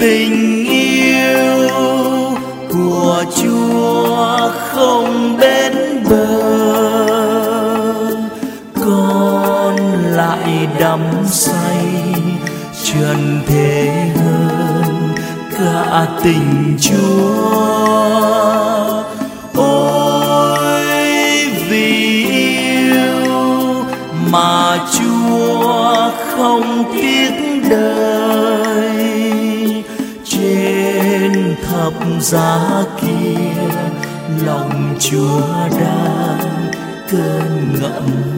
tình yêu của chúa không bên bờ, con lại đắm say trần thế hơn cả tình chúa. Ôi vì yêu mà chúa không tiếc đời thập giá kia lòng chúa đang cơn ngậm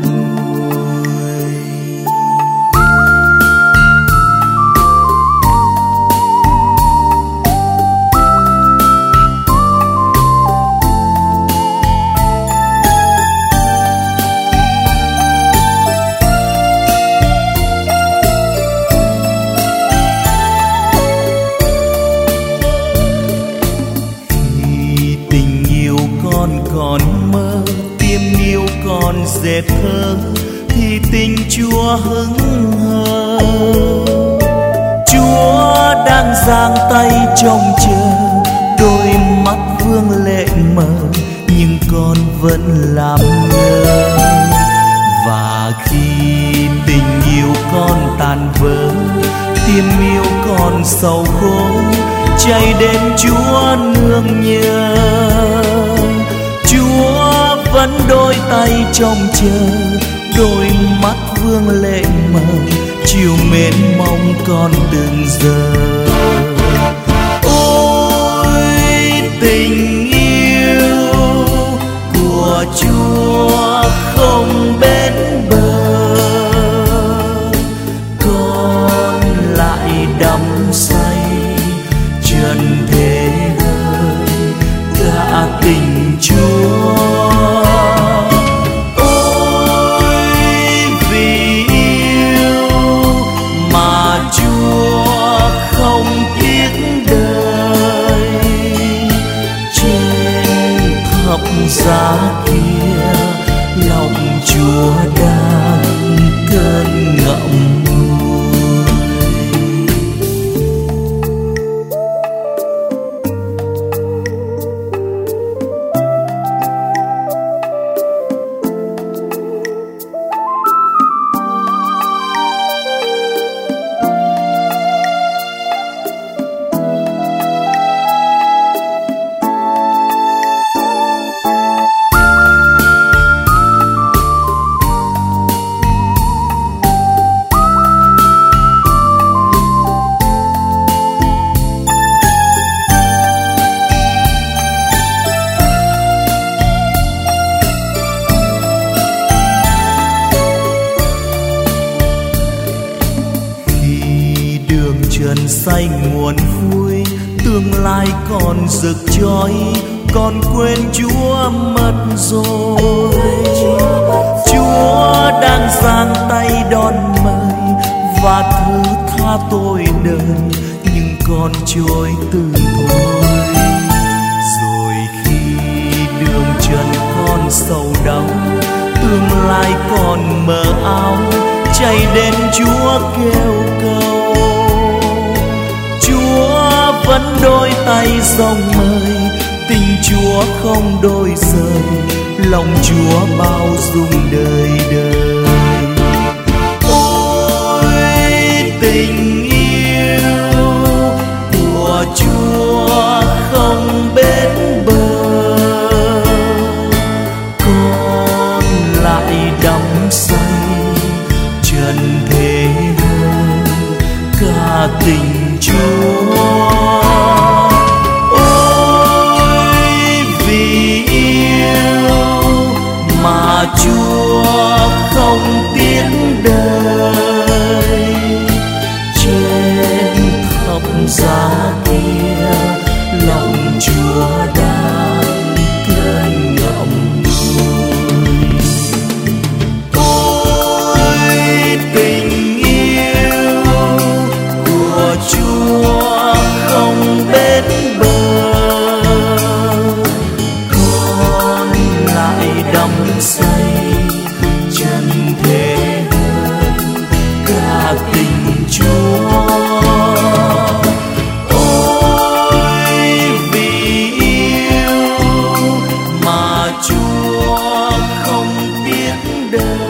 dệt thơ thì tình chúa hứng hờ. Chúa đang giang tay trông chờ, đôi mắt vương lệ mờ, nhưng con vẫn làm ngơ. Và khi tình yêu con tàn vỡ, tim yêu con sầu khổ chạy đến chúa nương nhờ vẫn đôi tay trông chờ. Đôi mắt vương lệ mờ, chiều mến mong con từng giờ. Ôi, tình yêu của chúa không bên chúa đường xanh nguồn vui, tương lai còn rực chói còn quên chúa mất rồi. Chúa đang giang tay đón mời và thứ tha tôi đời nhưng con trôi từ thôi. Rồi khi đường trần con sầu đau, tương lai còn mờ áo chạy đến chúa kêu cầu vẫn đôi tay rộng mời. Tình chúa không đôi rời lòng chúa bao dung đời đời. đời